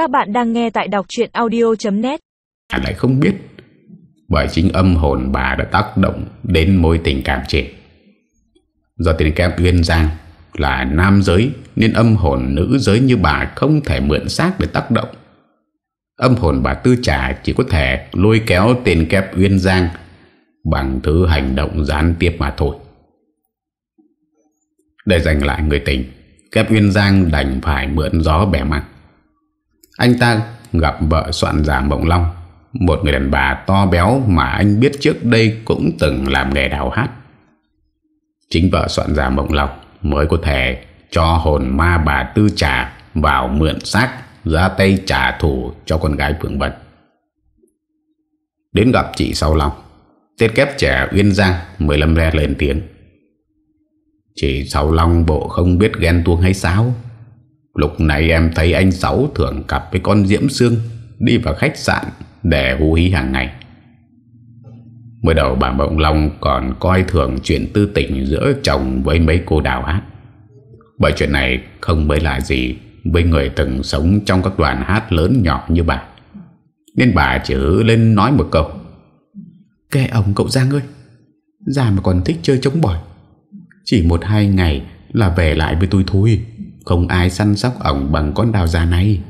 Các bạn đang nghe tại đọc chuyện audio.net lại không biết bởi chính âm hồn bà đã tác động đến mối tình cảm trẻ. Do tình cảm Uyên Giang là nam giới nên âm hồn nữ giới như bà không thể mượn xác để tác động. Âm hồn bà Tư trả chỉ có thể lôi kéo tình kép Uyên Giang bằng thứ hành động gián tiếp mà thôi. Để giành lại người tình, kép Uyên Giang đành phải mượn gió bẻ mặt. Anh ta gặp vợ soạn giả Mộng Long Một người đàn bà to béo mà anh biết trước đây cũng từng làm nghề đào hát Chính vợ soạn giả Mộng Long mới có thể cho hồn ma bà Tư Trà vào mượn xác ra tay trả thù cho con gái Phượng bận Đến gặp chị Sau Long, tết kép trẻ Uyên Giang mới lâm re lên tiếng. Chị Sau Long bộ không biết ghen tuông hay sao? Lúc này em thấy anh Sáu thường cặp với con Diễm Sương đi vào khách sạn để hú hí hàng ngày. Mới đầu bà Mộng Long còn coi thường chuyện tư tình giữa chồng với mấy cô đào hát. Bởi chuyện này không mới là gì với người từng sống trong các đoàn hát lớn nhỏ như bà. Nên bà chỉ lên nói một câu. Kệ ông cậu Giang ơi, già mà còn thích chơi chống bỏi. Chỉ một hai ngày là về lại với tôi thôi. Không ai săn sóc ổng bằng con đào già này.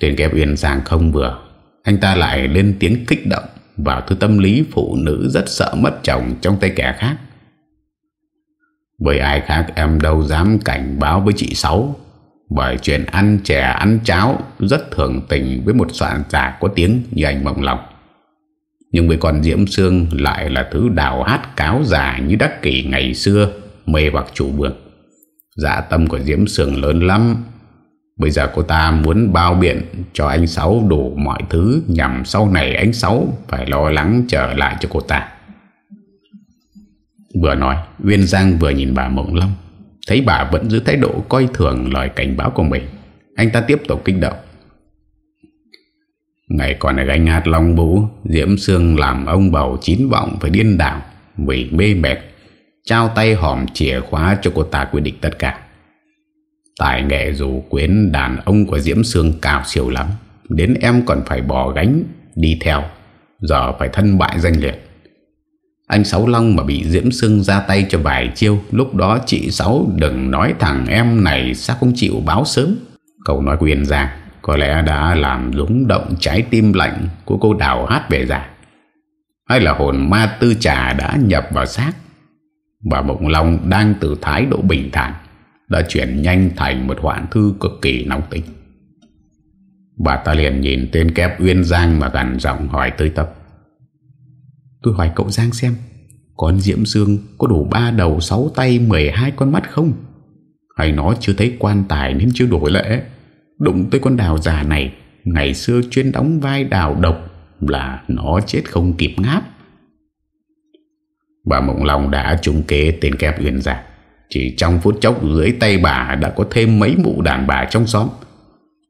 Tên kép Uyên Giang không vừa. Anh ta lại lên tiếng kích động, Vào thứ tâm lý phụ nữ rất sợ mất chồng trong tay kẻ khác. Bởi ai khác em đâu dám cảnh báo với chị Sáu. Bởi chuyện ăn chè, ăn cháo Rất thường tình với một soạn giả có tiếng như anh Mộng lộc. Nhưng với con Diễm Sương lại là thứ đào hát cáo giả như đắc kỷ ngày xưa, Mê hoặc chủ vườn Dạ tâm của Diễm Sương lớn lắm. Bây giờ cô ta muốn bao biện cho anh Sáu đủ mọi thứ Nhằm sau này anh Sáu phải lo lắng trở lại cho cô ta. Vừa nói, Uyên Giang vừa nhìn bà Mộng Long. Thấy bà vẫn giữ thái độ coi thường lời cảnh báo của mình, Anh ta tiếp tục kích động. Ngày còn ở gánh hạt Long Vũ, Diễm Sương làm ông bầu chín vọng phải điên đảo Vì mê mệt. Trao tay hòm chìa khóa cho cô ta quyết định tất cả. Tài nghệ dù quyến đàn ông của Diễm Sương cao siêu lắm, Đến em còn phải bỏ gánh, đi theo, Giờ phải thân bại danh liệt. Anh Sáu Long mà bị Diễm Sương ra tay cho vài chiêu, Lúc đó chị Sáu đừng nói thằng em này sao không chịu báo sớm. Cậu nói quyền ra, Có lẽ đã làm rúng động trái tim lạnh của cô đào hát về già. Hay là hồn ma tư trà đã nhập vào xác? Bà Mộng Long đang từ thái độ bình thản, Đã chuyển nhanh thành một hoạn thư cực kỳ nóng tính. Bà ta liền nhìn tên kép Uyên Giang mà gần giọng hỏi tới tập Tôi hỏi cậu Giang xem, Con Diễm Dương có đủ ba đầu, sáu tay 12 con mắt không? Hay nó chưa thấy quan tài nên chưa đổi lễ Đụng tới con đào già này, Ngày xưa chuyên đóng vai đào độc Là nó chết không kịp ngáp. Bà Mộng Long đã trúng kế tên kép Uyên ra Chỉ trong phút chốc dưới tay bà đã có thêm mấy mụ đàn bà trong xóm.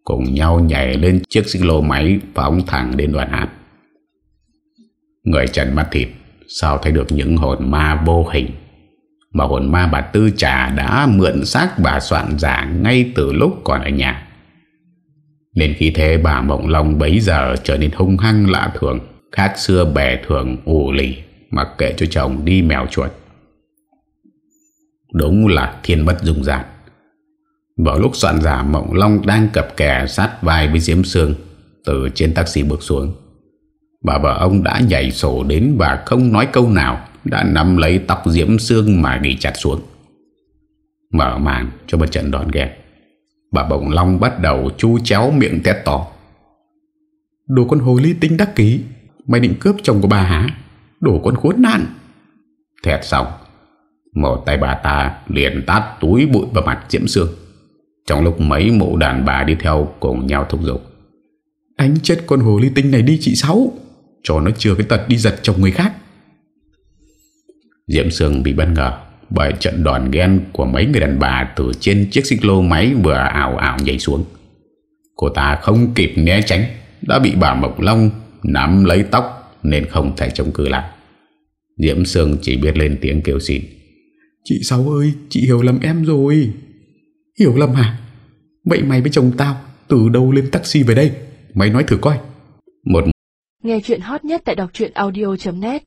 Cùng nhau nhảy lên chiếc xích lô máy phóng thẳng đến đoàn hát Người trần mắt thịt, Sao thấy được những hồn ma vô hình? Mà hồn ma bà Tư Trà đã mượn xác bà soạn giả ngay từ lúc còn ở nhà. Nên khi thế bà Mộng Long bấy giờ trở nên hung hăng lạ thường, Khác xưa bè thường ủ lì. Mặc kệ cho chồng đi mèo chuột. Đúng là thiên bất dung dạn. Vào lúc soạn giả, Mộng Long đang cập kè sát vai với Diễm Sương Từ trên taxi bước xuống. Bà vợ ông đã nhảy sổ đến và không nói câu nào, Đã nắm lấy tóc Diễm Sương mà ghi chặt xuống. Mở màn cho một trận đòn ghét Bà Bồng Long bắt đầu chu chéo miệng tét to. Đồ con hồ ly tinh đắc ký Mày định cướp chồng của bà hả? Đồ con khốn nạn. Thẹt xong Một tay bà ta, liền tát túi bụi vào mặt Diễm Sương. Trong lúc mấy mụ đàn bà đi theo Cùng nhau thúc giục. Đánh chết con hồ ly tinh này đi chị Sáu, Cho nó chưa cái tật đi giật chồng người khác. Diễm Sương bị bất ngờ Bởi trận đòn ghen của mấy người đàn bà Từ trên chiếc xích lô máy vừa ảo ảo nhảy xuống. Cô ta không kịp né tránh, Đã bị bà Mộc Long nắm lấy tóc nên không thể chống cự lại. Diễm Sương chỉ biết lên tiếng kêu xin. Chị Sáu ơi Chị hiểu lầm em rồi. Hiểu lầm hả? Vậy mày với chồng tao Từ đâu lên taxi về đây? Mày nói thử coi. Một Nghe chuyện hot nhất tại đọc audio.net